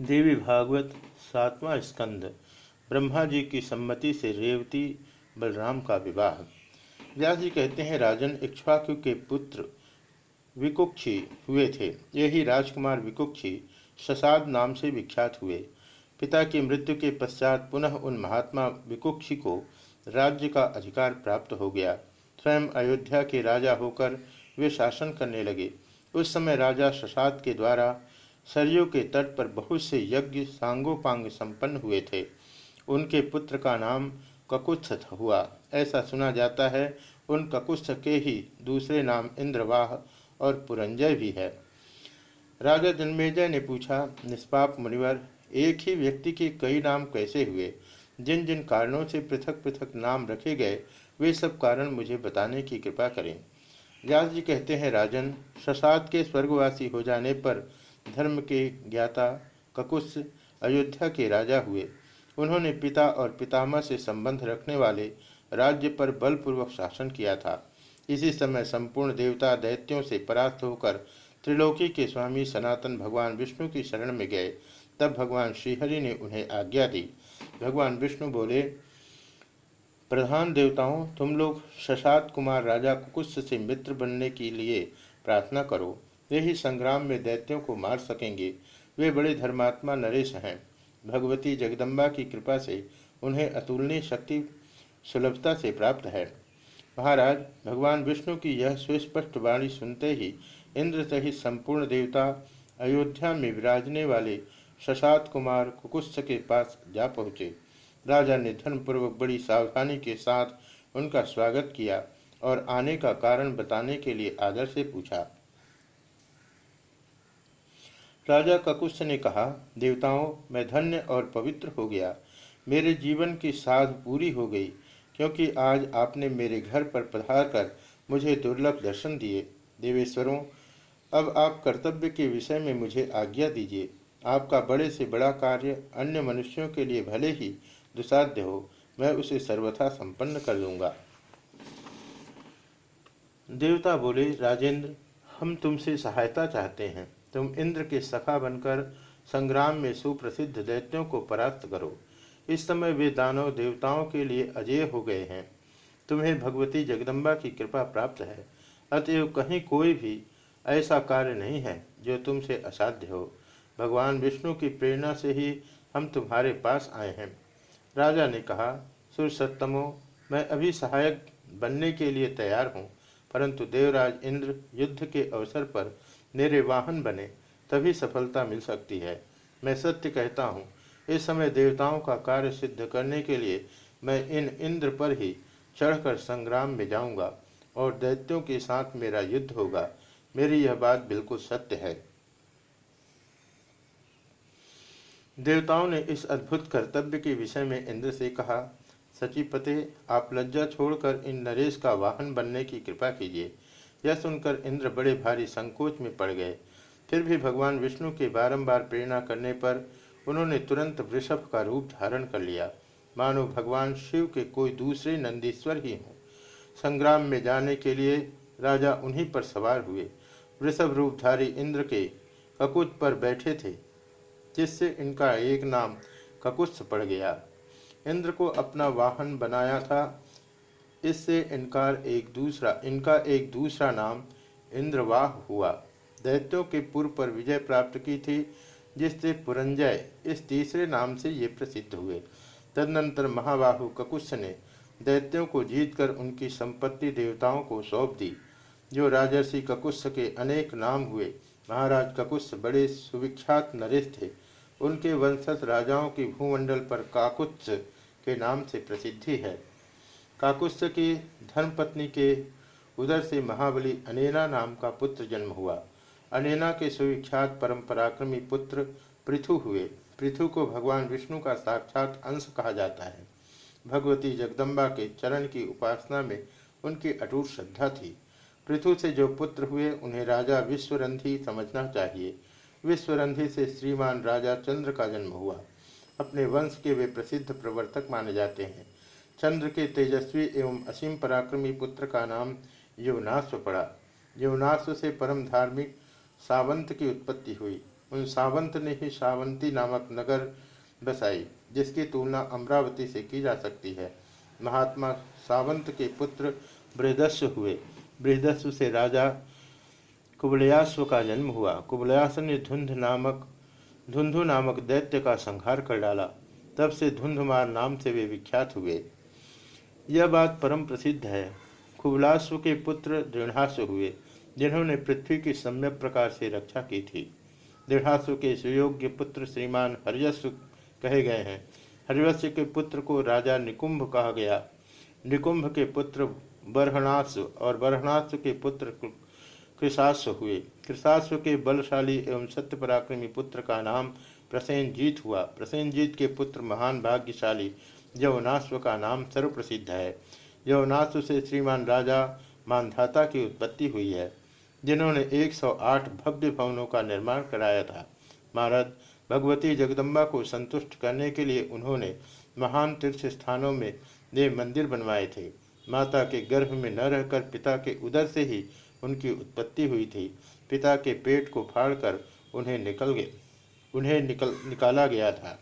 देवी भागवत, सातवां स्कंद। ब्रह्मा जी की सम्मति से रेवती बलराम का विवाह। व्यास जी कहते हैं, राजन, इक्ष्वाकु के पुत्र विकुक्षी हुए थे। यही राजकुमार विकुक्षी ससाद नाम से विख्यात हुए। पिता की मृत्यु के पश्चात पुनः उन महात्मा विकुक्षी को राज्य का अधिकार प्राप्त हो गया। स्वयं अयोध्या के राजा होकर वे शासन करने लगे। उस समय राजा शशाद के द्वारा सरयू के तट पर बहुत से यज्ञ सांगोपांग संपन्न हुए थे। उनके पुत्र का नाम ककुत्थ हुआ। ऐसा सुना जाता है, उन ककुत्थ के ही दूसरे नाम इंद्रवाह और पुरंजय भी है। राजा जन्मेजय ने पूछा, निष्पाप मुनिवर, एक ही व्यक्ति के कई नाम कैसे हुए? जिन जिन कारणों से पृथक पृथक नाम रखे गए, वे सब कारण मुझे बताने की कृपा करें। व्यास जी कहते हैं, राजन शशाद के स्वर्गवासी हो जाने पर धर्म के ज्ञाता ककुश अयोध्या के राजा हुए। उन्होंने पिता और पितामह से संबंध रखने वाले राज्य पर बलपूर्वक शासन किया था। इसी समय संपूर्ण देवता दैत्यों से परास्त होकर त्रिलोकी के स्वामी सनातन भगवान विष्णु की शरण में गए। तब भगवान श्रीहरि ने उन्हें आज्ञा दी। भगवान विष्णु बोले, प्रधान देवताओं, तुम लोग शशात कुमार राजा कुकुश से मित्र बनने के लिए प्रार्थना करो। वे ही संग्राम में दैत्यों को मार सकेंगे। वे बड़े धर्मात्मा नरेश हैं। भगवती जगदम्बा की कृपा से उन्हें अतुलनीय शक्ति, सुलभता से प्राप्त है। महाराज, भगवान विष्णु की यह सुस्पष्ट वाणी सुनते ही इंद्र सहित संपूर्ण देवता अयोध्या में विराजने वाले शशात कुमार कुकुत्स के पास जा पहुँचे। राजा ने धर्मपूर्वक बड़ी सावधानी के साथ उनका स्वागत किया और आने का कारण बताने के लिए आदर से पूछा। राजा ककुश ने कहा, देवताओं, मैं धन्य और पवित्र हो गया। मेरे जीवन की साध पूरी हो गई, क्योंकि आज आपने मेरे घर पर पधार कर मुझे दुर्लभ दर्शन दिए। देवेश्वरों, अब आप कर्तव्य के विषय में मुझे आज्ञा दीजिए। आपका बड़े से बड़ा कार्य अन्य मनुष्यों के लिए भले ही दुसाध्य हो, मैं उसे सर्वथा संपन्न कर दूँगा। देवता बोले, राजेंद्र, हम तुमसे सहायता चाहते हैं। तुम इंद्र के सखा बनकर संग्राम में सुप्रसिद्ध दैत्यों को परास्त करो। इस समय वे दानव देवताओं के लिए अजय हो गए हैं। तुम्हें भगवती जगदम्बा की कृपा प्राप्त है। अतएव कहीं कोई भी ऐसा कार्य नहीं है जो तुमसे असाध्य हो। भगवान विष्णु की प्रेरणा से ही हम तुम्हारे पास आए हैं। राजा ने कहा, सुरसत्तमो, मैं अभी सहायक बनने के लिए तैयार हूँ। परंतु देवराज इंद्र युद्ध के अवसर पर मेरे वाहन बने, तभी सफलता मिल सकती है। मैं सत्य कहता हूँ, इस समय देवताओं का कार्य सिद्ध करने के लिए मैं इन इंद्र पर ही चढ़कर संग्राम में जाऊँगा और दैत्यों के साथ मेरा युद्ध होगा। मेरी यह बात बिल्कुल सत्य है। देवताओं ने इस अद्भुत कर्तव्य के विषय में इंद्र से कहा सचिपते, आप लज्जा छोड़कर इन नरेश का वाहन बनने की कृपा कीजिए। यह सुनकर इंद्र बड़े भारी संकोच में पड़ गए। फिर भी भगवान विष्णु के बारंबार प्रेरणा करने पर उन्होंने तुरंत वृषभ का रूप धारण कर लिया। मानो भगवान शिव के कोई दूसरे नंदीश्वर ही हों। संग्राम में जाने के लिए राजा उन्हीं पर सवार हुए। वृषभ रूपधारी इंद्र के ककुत पर बैठे थे, जिससे इनका एक नाम ककुत्स पड़ गया। इंद्र को अपना वाहन बनाया था। इससे इनकार एक दूसरा, इनका एक दूसरा नाम इंद्रवाह हुआ। दैत्यों के पूर्व पर विजय प्राप्त की थी, जिससे पुरंजय इस तीसरे नाम से ये प्रसिद्ध हुए। तदनंतर महाबाहु ककुश ने दैत्यों को जीतकर उनकी संपत्ति देवताओं को सौंप दी, जो राजर्षि ककुश के अनेक नाम हुए। महाराज ककुश बड़े सुविख्यात नरेश थे। उनके वंशज राजाओं की भूमंडल पर काकुत्स के नाम से प्रसिद्धि है। काकुत्स की धर्मपत्नी के उदर से महाबली अनेना नाम का पुत्र जन्म हुआ। अनेना के सुविख्यात परम पराक्रमी पुत्र पृथु हुए। पृथु को भगवान विष्णु का साक्षात अंश कहा जाता है। भगवती जगदम्बा के चरण की उपासना में उनकी अटूट श्रद्धा थी। पृथु से जो पुत्र हुए, उन्हें राजा विश्वरंधी समझना चाहिए। विश्वरंधी से श्रीमान राजा चंद्र का जन्म हुआ। अपने वंश के वे प्रसिद्ध प्रवर्तक माने जाते हैं। चंद्र के तेजस्वी एवं असीम पराक्रमी पुत्र का नाम युवनाश्व पड़ा। युवनाश्व से परम धार्मिक सावंत की उत्पत्ति हुई। उन सावंत ने ही सावंती नामक नगर बसाई, जिसकी तुलना अमरावती से की जा सकती है। महात्मा सावंत के पुत्र बृहदस्व हुए। बृहदस्व से राजा कुबलयास्व का जन्म हुआ। कुबलयास ने धुंध नामक, धुंधु नामक दैत्य का संहार कर डाला। तब से धुंधुमार नाम से वे विख्यात हुए। यह बात परम प्रसिद्ध है। कुबलास्व के पुत्र दृढ़ास्व हुए, जिन्होंने पृथ्वी की सम्यक प्रकार से रक्षा की थी। दृढ़ास्व के सुयोग्य पुत्र श्रीमान हरियस्व कहे गए हैं। हरिवश्य के पुत्र को राजा निकुंभ कहा गया। निकुंभ के पुत्र बरहणास्व और बरहणास्व के पुत्र कृषास्व हुए। कृषाश्व के बलशाली एवं सत्य पराक्रमी पुत्र का नाम प्रसेनजीत हुआ। प्रसेनजीत के पुत्र महान भाग्यशाली यवनाश्व का नाम सर्वप्रसिद्ध है। यवनाश्व से श्रीमान राजा मानधाता की उत्पत्ति हुई है, जिन्होंने 108 भव्य भवनों का निर्माण कराया था। महाराज, भगवती जगदम्बा को संतुष्ट करने के लिए उन्होंने महान तीर्थ स्थानों में देव मंदिर बनवाए थे। माता के गर्भ में न रहकर पिता के उदर से ही उनकी उत्पत्ति हुई थी। पिता के पेट को फाड़कर उन्हें निकल गए, उन्हें निकल, निकाला गया था।